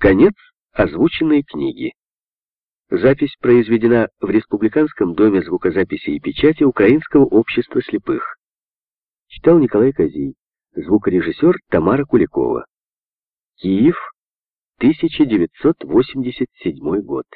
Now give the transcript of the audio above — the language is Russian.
Конец озвученной книги. Запись произведена в Республиканском доме звукозаписи и печати Украинского общества слепых. Читал Николай Козий. Звукорежиссер Тамара Куликова. Киев, 1987 год.